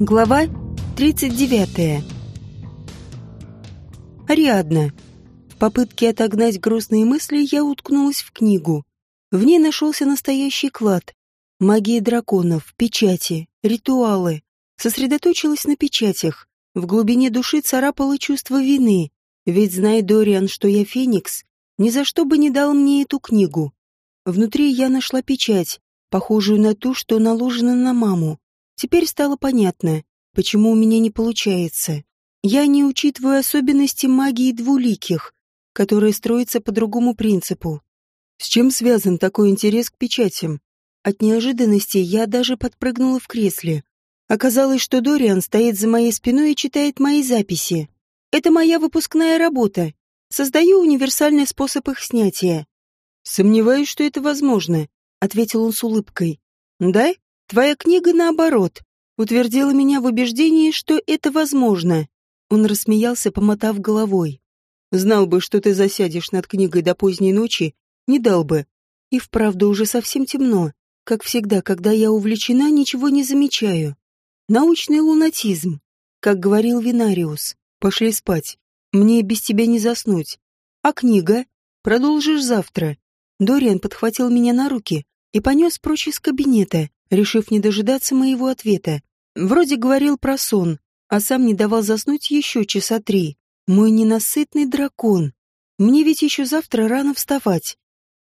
Глава 39. Ариадна. В попытке отогнать грустные мысли я уткнулась в книгу. В ней нашелся настоящий клад. Магия драконов, печати, ритуалы. Сосредоточилась на печатях. В глубине души царапало чувство вины. Ведь, зная Дориан, что я Феникс, ни за что бы не дал мне эту книгу. Внутри я нашла печать, похожую на ту, что наложена на маму. Теперь стало понятно, почему у меня не получается. Я не учитываю особенности магии двуликих, которая строится по другому принципу. С чем связан такой интерес к печатям? От неожиданности я даже подпрыгнула в кресле. Оказалось, что Дориан стоит за моей спиной и читает мои записи. Это моя выпускная работа. Создаю универсальный способ их снятия. Сомневаюсь, что это возможно, ответил он с улыбкой. Да? Твоя книга, наоборот, утвердила меня в убеждении, что это возможно. Он рассмеялся, помотав головой. Знал бы, что ты засядешь над книгой до поздней ночи, не дал бы. И вправду уже совсем темно. Как всегда, когда я увлечена, ничего не замечаю. Научный лунатизм. Как говорил Винариус. Пошли спать. Мне без тебя не заснуть. А книга? Продолжишь завтра. Дориан подхватил меня на руки и понес прочь из кабинета, решив не дожидаться моего ответа. Вроде говорил про сон, а сам не давал заснуть еще часа три. Мой ненасытный дракон. Мне ведь еще завтра рано вставать.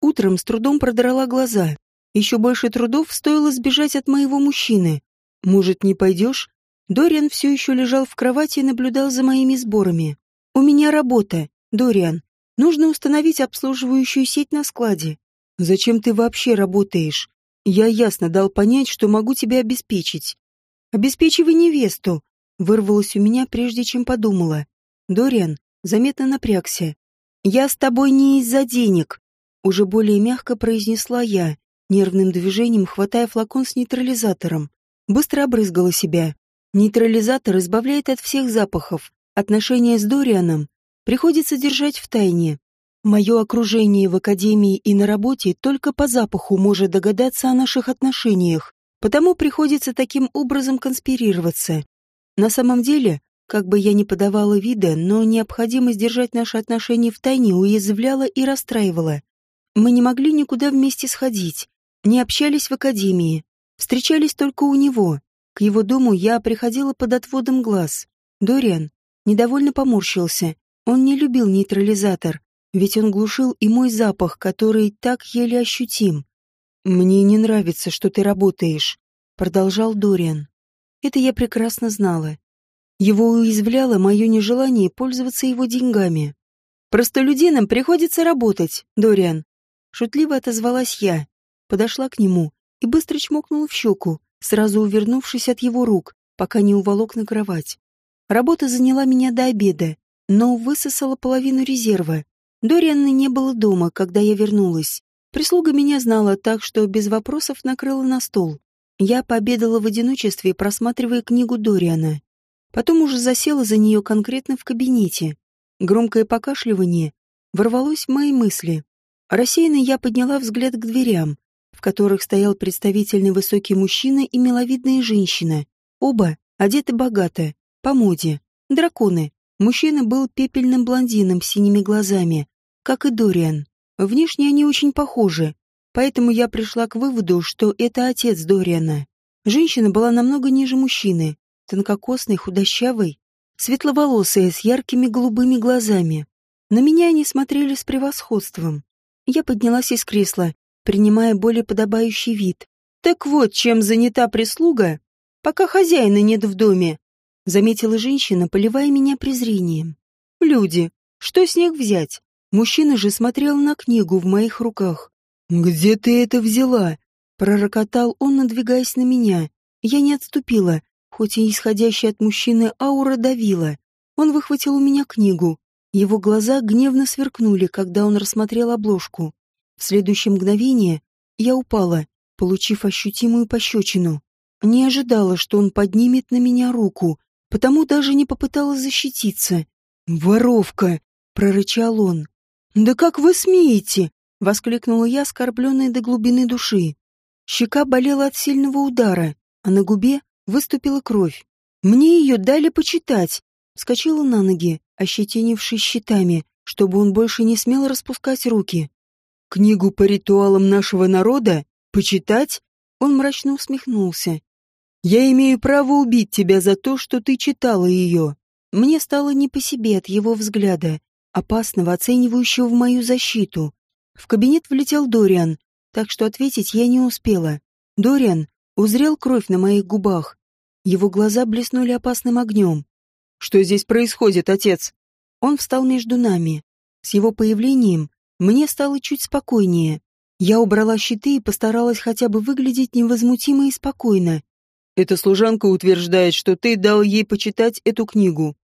Утром с трудом продрала глаза. Еще больше трудов стоило сбежать от моего мужчины. Может, не пойдешь? Дориан все еще лежал в кровати и наблюдал за моими сборами. У меня работа, Дориан. Нужно установить обслуживающую сеть на складе. Зачем ты вообще работаешь? Я ясно дал понять, что могу тебя обеспечить. Обеспечивай невесту, вырвалось у меня, прежде чем подумала. Дориан заметно напрягся. Я с тобой не из-за денег, уже более мягко произнесла я, нервным движением хватая флакон с нейтрализатором. Быстро обрызгала себя. Нейтрализатор избавляет от всех запахов. Отношения с Дорианом приходится держать в тайне. Мое окружение в академии и на работе только по запаху может догадаться о наших отношениях, потому приходится таким образом конспирироваться. На самом деле, как бы я ни подавала вида, но необходимость держать наши отношения в тайне уязвляла и расстраивала. Мы не могли никуда вместе сходить, не общались в академии, встречались только у него. К его дому я приходила под отводом глаз. Дориан недовольно поморщился. Он не любил нейтрализатор, ведь он глушил и мой запах, который так еле ощутим. «Мне не нравится, что ты работаешь», — продолжал Дориан. Это я прекрасно знала. Его уязвляло мое нежелание пользоваться его деньгами. «Простолюдинам приходится работать, Дориан», — шутливо отозвалась я. Подошла к нему и быстро чмокнула в щеку, сразу увернувшись от его рук, пока не уволок на кровать. Работа заняла меня до обеда, но высосала половину резерва. Дорианны не было дома, когда я вернулась. Прислуга меня знала так, что без вопросов накрыла на стол. Я пообедала в одиночестве, просматривая книгу Дориана. Потом уже засела за нее конкретно в кабинете. Громкое покашливание ворвалось в мои мысли. Рассеянно я подняла взгляд к дверям, в которых стоял представительный высокий мужчина и миловидная женщина. Оба одеты богато, по моде. Драконы. Мужчина был пепельным блондином с синими глазами, как и Дориан. Внешне они очень похожи, поэтому я пришла к выводу, что это отец Дориана. Женщина была намного ниже мужчины, тонкокосной, худощавой, светловолосая, с яркими голубыми глазами. На меня они смотрели с превосходством. Я поднялась из кресла, принимая более подобающий вид. «Так вот, чем занята прислуга, пока хозяина нет в доме», заметила женщина, поливая меня презрением. «Люди, что с них взять? Мужчина же смотрел на книгу в моих руках. «Где ты это взяла?» Пророкотал он, надвигаясь на меня. Я не отступила, хоть и исходящая от мужчины аура давила. Он выхватил у меня книгу. Его глаза гневно сверкнули, когда он рассмотрел обложку. В следующее мгновение я упала, получив ощутимую пощечину. Не ожидала, что он поднимет на меня руку, потому даже не попыталась защититься. «Воровка!» — прорычал он. «Да как вы смеете?» — воскликнула я, оскорбленная до глубины души. Щека болела от сильного удара, а на губе выступила кровь. Мне ее дали почитать. Вскочила на ноги, ощетинившись щитами, чтобы он больше не смел распускать руки. Книгу по ритуалам нашего народа? Почитать? Он мрачно усмехнулся. Я имею право убить тебя за то, что ты читала ее. Мне стало не по себе от его взгляда, опасного, оценивающего в мою защиту. В кабинет влетел Дориан, так что ответить я не успела. Дориан узрел кровь на моих губах. Его глаза блеснули опасным огнем. «Что здесь происходит, отец?» Он встал между нами. С его появлением мне стало чуть спокойнее. Я убрала щиты и постаралась хотя бы выглядеть невозмутимо и спокойно. Эта служанка утверждает, что ты дал ей почитать эту книгу.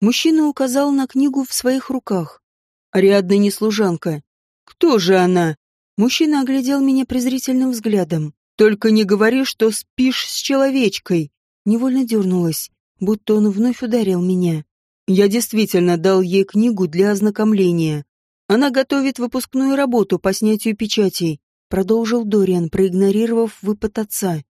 Мужчина указал на книгу в своих руках. Ариадна не служанка. Кто же она? Мужчина оглядел меня презрительным взглядом. Только не говори, что спишь с человечкой. Невольно дернулась, будто он вновь ударил меня. Я действительно дал ей книгу для ознакомления. Она готовит выпускную работу по снятию печатей, продолжил Дориан, проигнорировав выпад отца.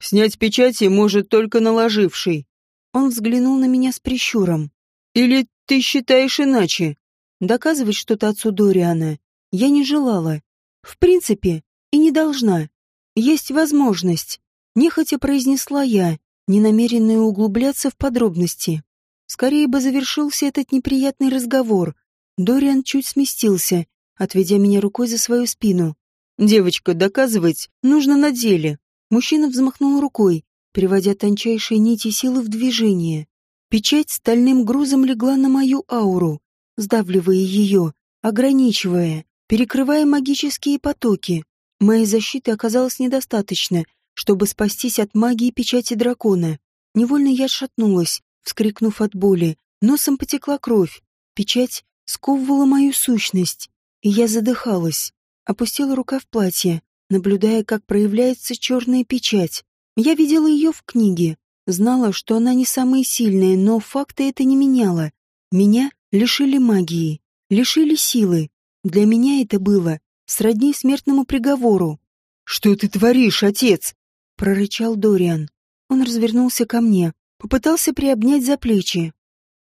Снять печати может только наложивший. Он взглянул на меня с прищуром. Или ты считаешь иначе? Доказывать что-то отцу Дориана я не желала. В принципе, и не должна. Есть возможность. Нехотя произнесла я, не намеренная углубляться в подробности. Скорее бы завершился этот неприятный разговор. Дориан чуть сместился, отведя меня рукой за свою спину. «Девочка, доказывать нужно на деле. Мужчина взмахнул рукой, переводя тончайшие нити силы в движение. Печать стальным грузом легла на мою ауру, сдавливая ее, ограничивая, перекрывая магические потоки. Моей защиты оказалось недостаточно, чтобы спастись от магии печати дракона. Невольно я шатнулась, вскрикнув от боли. Носом потекла кровь. Печать сковывала мою сущность, и я задыхалась. Опустила рука в платье, наблюдая, как проявляется черная печать. Я видела ее в книге, знала, что она не самая сильная, но факты это не меняло. Меня лишили магии, лишили силы. Для меня это было сродни смертному приговору. «Что ты творишь, отец?» — прорычал Дориан. Он развернулся ко мне, попытался приобнять за плечи.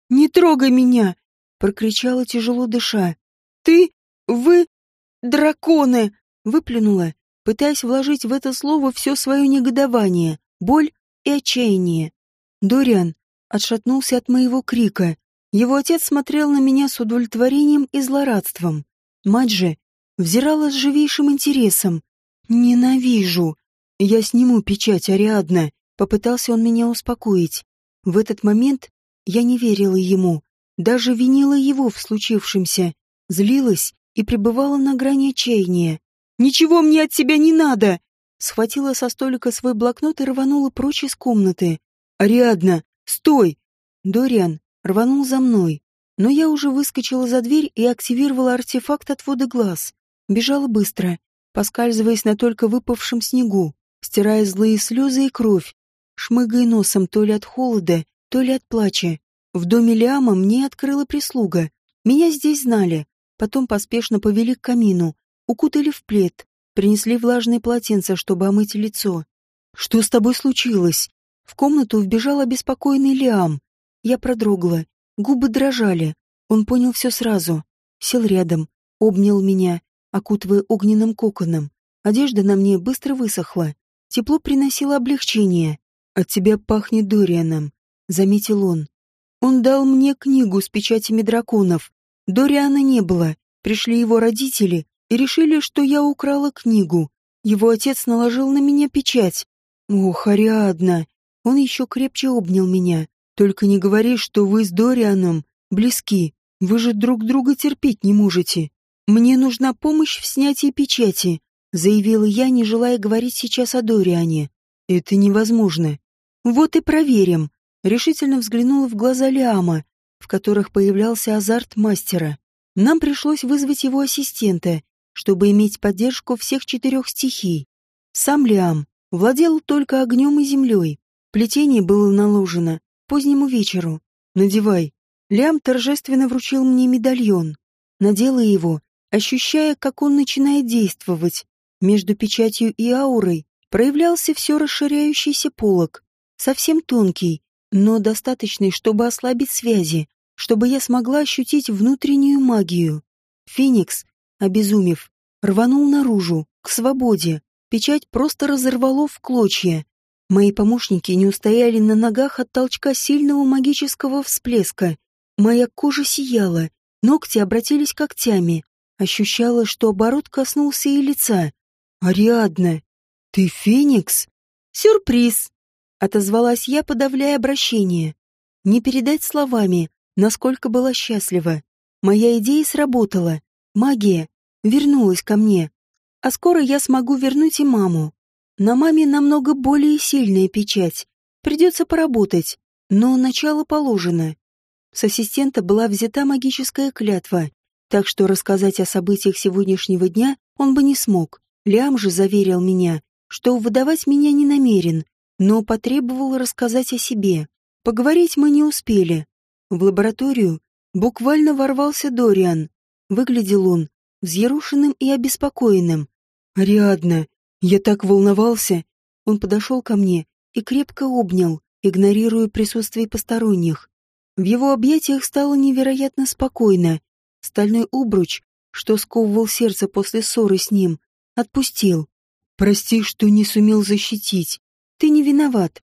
«Не трогай меня!» — прокричала тяжело дыша. «Ты... вы... драконы!» — выплюнула пытаясь вложить в это слово все свое негодование, боль и отчаяние. Дориан отшатнулся от моего крика. Его отец смотрел на меня с удовлетворением и злорадством. Мать же взирала с живейшим интересом. «Ненавижу! Я сниму печать, Ариадна!» Попытался он меня успокоить. В этот момент я не верила ему, даже винила его в случившемся, злилась и пребывала на грани отчаяния. Ничего мне от тебя не надо!» Схватила со столика свой блокнот и рванула прочь из комнаты. «Ариадна, стой!» Дориан рванул за мной, но я уже выскочила за дверь и активировала артефакт отвода глаз. Бежала быстро, поскальзываясь на только выпавшем снегу, стирая злые слезы и кровь, шмыгая носом то ли от холода, то ли от плача. В доме Лиама мне открыла прислуга. Меня здесь знали. Потом поспешно повели к камину, укутали в плед, принесли влажные полотенца, чтобы омыть лицо. «Что с тобой случилось?» В комнату вбежал обеспокоенный Лиам. Я продрогла, губы дрожали. Он понял все сразу. Сел рядом, обнял меня, окутывая огненным коконом. Одежда на мне быстро высохла. Тепло приносило облегчение. «От тебя пахнет Дорианом», — заметил он. «Он дал мне книгу с печатями драконов. Дориана не было. Пришли его родители, решили, что я украла книгу. Его отец наложил на меня печать. Ох, Ариадна! Он еще крепче обнял меня. Только не говори, что вы с Дорианом близки. Вы же друг друга терпеть не можете. Мне нужна помощь в снятии печати, заявила я, не желая говорить сейчас о Дориане. Это невозможно. Вот и проверим. Решительно взглянула в глаза Лиама, в которых появлялся азарт мастера. Нам пришлось вызвать его ассистента, чтобы иметь поддержку всех четырех стихий. Сам Лиам владел только огнем и землей. Плетение было наложено позднему вечеру. «Надевай». Лиам торжественно вручил мне медальон. Надела его, ощущая, как он начинает действовать. Между печатью и аурой проявлялся все расширяющийся полог, совсем тонкий, но достаточной, чтобы ослабить связи, чтобы я смогла ощутить внутреннюю магию. Феникс, обезумев, рванул наружу, к свободе. Печать просто разорвало в клочья. Мои помощники не устояли на ногах от толчка сильного магического всплеска. Моя кожа сияла, ногти обратились когтями. Ощущала, что оборот коснулся и лица. «Ариадна, ты Феникс?» «Сюрприз!» — отозвалась я, подавляя обращение. Не передать словами, насколько была счастлива. Моя идея сработала. Магия вернулась ко мне. А скоро я смогу вернуть и маму. На маме намного более сильная печать. Придется поработать, но начало положено. С ассистента была взята магическая клятва, так что рассказать о событиях сегодняшнего дня он бы не смог. Лям же заверил меня, что выдавать меня не намерен, но потребовал рассказать о себе. Поговорить мы не успели. В лабораторию буквально ворвался Дориан. Выглядел он взъерушенным и обеспокоенным. «Ариадна, я так волновался!» Он подошел ко мне и крепко обнял, игнорируя присутствие посторонних. В его объятиях стало невероятно спокойно. Стальной обруч, что сковывал сердце после ссоры с ним, отпустил. «Прости, что не сумел защитить. Ты не виноват».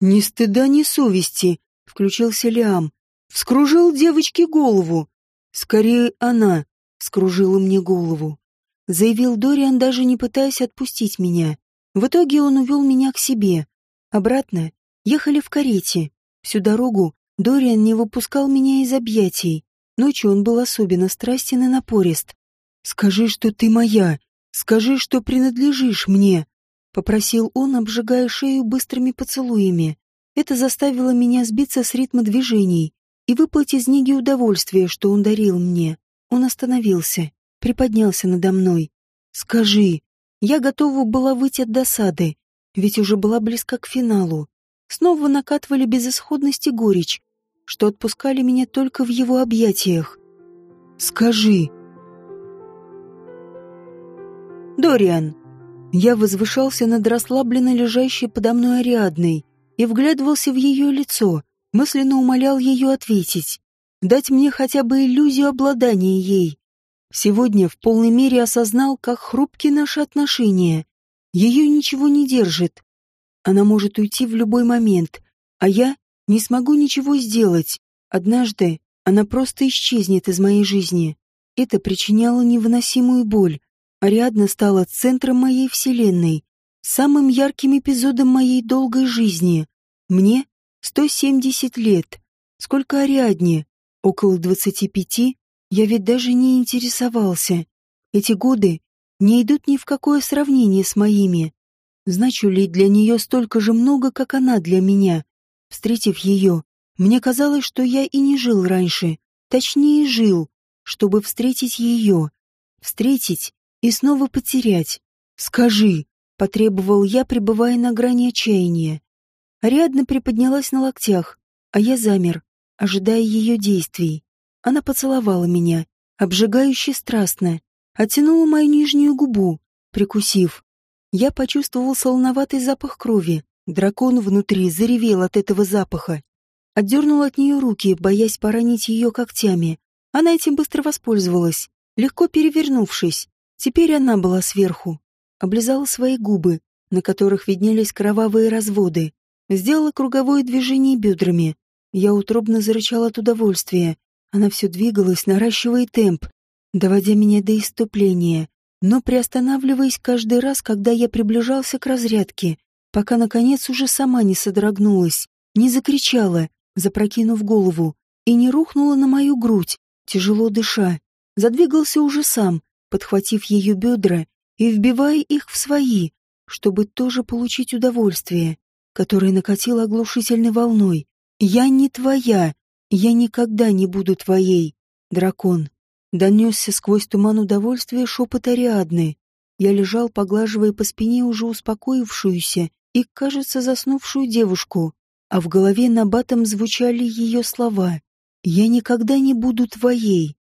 «Ни стыда, ни совести», — включился Лиам. «Вскружил девочке голову. Скорее она скружила мне голову заявил Дориан, даже не пытаясь отпустить меня. В итоге он увел меня к себе. Обратно ехали в карете. Всю дорогу Дориан не выпускал меня из объятий. Ночью он был особенно страстен и напорист. «Скажи, что ты моя! Скажи, что принадлежишь мне!» Попросил он, обжигая шею быстрыми поцелуями. Это заставило меня сбиться с ритма движений и выплыть из неги удовольствие, что он дарил мне. Он остановился приподнялся надо мной. «Скажи». Я готова была выйти от досады, ведь уже была близка к финалу. Снова накатывали безысходность и горечь, что отпускали меня только в его объятиях. «Скажи». «Дориан». Я возвышался над расслабленно лежащей подо мной Ариадной и вглядывался в ее лицо, мысленно умолял ее ответить, дать мне хотя бы иллюзию обладания ей. Сегодня в полной мере осознал, как хрупки наши отношения. Ее ничего не держит. Она может уйти в любой момент, а я не смогу ничего сделать. Однажды она просто исчезнет из моей жизни. Это причиняло невыносимую боль. Ариадна стала центром моей вселенной, самым ярким эпизодом моей долгой жизни. Мне 170 лет. Сколько Ариадне? Около 25? Я ведь даже не интересовался. Эти годы не идут ни в какое сравнение с моими. Значу ли для нее столько же много, как она для меня? Встретив ее, мне казалось, что я и не жил раньше. Точнее, жил, чтобы встретить ее. Встретить и снова потерять. «Скажи», — потребовал я, пребывая на грани отчаяния. Ариадна приподнялась на локтях, а я замер, ожидая ее действий. Она поцеловала меня, обжигающе страстно, оттянула мою нижнюю губу, прикусив. Я почувствовал солоноватый запах крови. Дракон внутри заревел от этого запаха. Отдернул от нее руки, боясь поранить ее когтями. Она этим быстро воспользовалась, легко перевернувшись. Теперь она была сверху. Облизала свои губы, на которых виднелись кровавые разводы. Сделала круговое движение бедрами. Я утробно зарычал от удовольствия, она все двигалась, наращивая темп, доводя меня до иступления, но приостанавливаясь каждый раз, когда я приближался к разрядке, пока, наконец, уже сама не содрогнулась, не закричала, запрокинув голову, и не рухнула на мою грудь, тяжело дыша. Задвигался уже сам, подхватив ее бедра и вбивая их в свои, чтобы тоже получить удовольствие, которое накатило оглушительной волной. «Я не твоя!» «Я никогда не буду твоей, дракон!» Донесся сквозь туман удовольствия шепот Ариадны. Я лежал, поглаживая по спине уже успокоившуюся и, кажется, заснувшую девушку, а в голове на батом звучали ее слова. «Я никогда не буду твоей!»